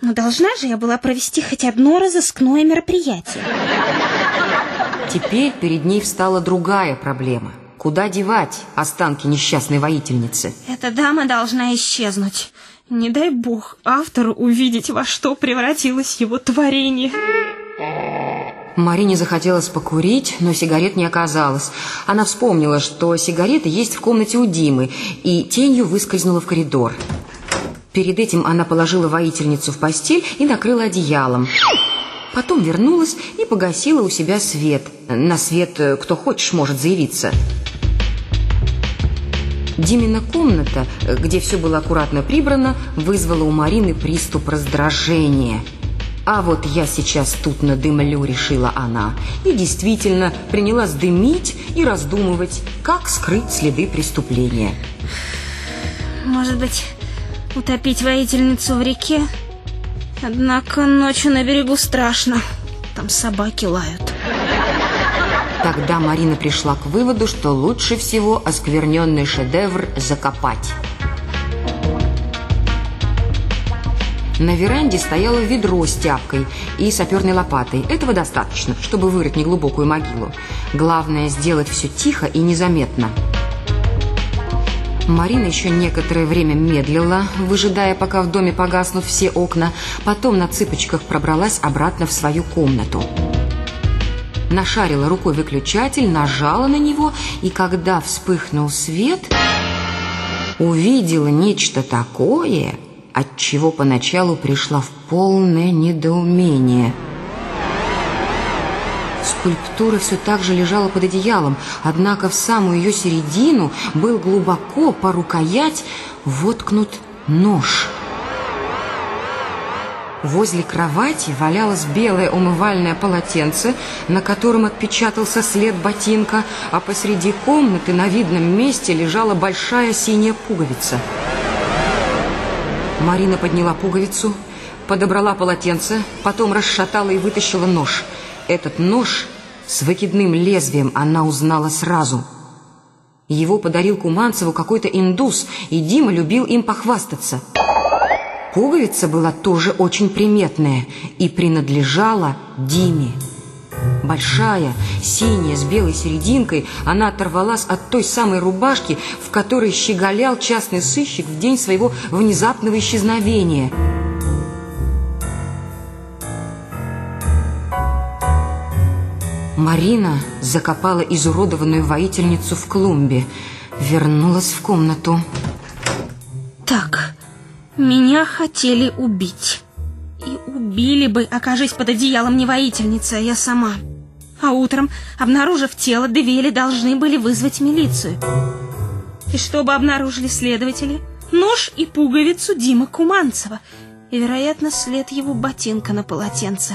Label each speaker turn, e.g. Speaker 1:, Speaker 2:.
Speaker 1: Но должна же я была провести хоть одно разыскное мероприятие.
Speaker 2: Теперь перед ней встала другая проблема. Куда девать останки несчастной воительницы?
Speaker 1: Эта дама должна исчезнуть. Не дай бог автору увидеть, во что превратилось его творение.
Speaker 2: Марине захотелось покурить, но сигарет не оказалось. Она вспомнила, что сигареты есть в комнате у Димы, и тенью выскользнула в коридор. Перед этим она положила воительницу в постель и накрыла одеялом. Потом вернулась и погасила у себя свет. На свет э, кто хочешь может заявиться. Димина комната, где все было аккуратно прибрано, вызвала у Марины приступ раздражения – «А вот я сейчас тут надымлю», — решила она. И действительно принялась дымить и раздумывать, как скрыть следы преступления.
Speaker 1: Может быть, утопить воительницу в реке? Однако ночью на берегу страшно. Там собаки лают.
Speaker 2: Тогда Марина пришла к выводу, что лучше всего оскверненный шедевр закопать. На веранде стояло ведро с тяпкой и саперной лопатой. Этого достаточно, чтобы вырыть неглубокую могилу. Главное сделать все тихо и незаметно. Марина еще некоторое время медлила, выжидая, пока в доме погаснут все окна. Потом на цыпочках пробралась обратно в свою комнату. Нашарила рукой выключатель, нажала на него, и когда вспыхнул свет, увидела нечто такое – от чего поначалу пришла в полное недоумение. Скульптура все так же лежала под одеялом, однако в самую ее середину был глубоко по рукоять воткнут нож. Возле кровати валялось белое умывальное полотенце, на котором отпечатался след ботинка, а посреди комнаты на видном месте лежала большая синяя пуговица – Марина подняла пуговицу, подобрала полотенце, потом расшатала и вытащила нож. Этот нож с выкидным лезвием она узнала сразу. Его подарил Куманцеву какой-то индус, и Дима любил им похвастаться. Пуговица была тоже очень приметная и принадлежала Диме. Большая, синяя, с белой серединкой, она оторвалась от той самой рубашки, в которой щеголял частный сыщик в день своего внезапного исчезновения. Марина закопала изуродованную воительницу в клумбе, вернулась в комнату.
Speaker 1: Так, меня хотели убить. И убили бы, окажись под одеялом не воительница, а я сама. А утром, обнаружив тело, Девели должны были вызвать милицию. И что бы обнаружили следователи? Нож и пуговицу Димы Куманцева. И, вероятно, след его ботинка на полотенце.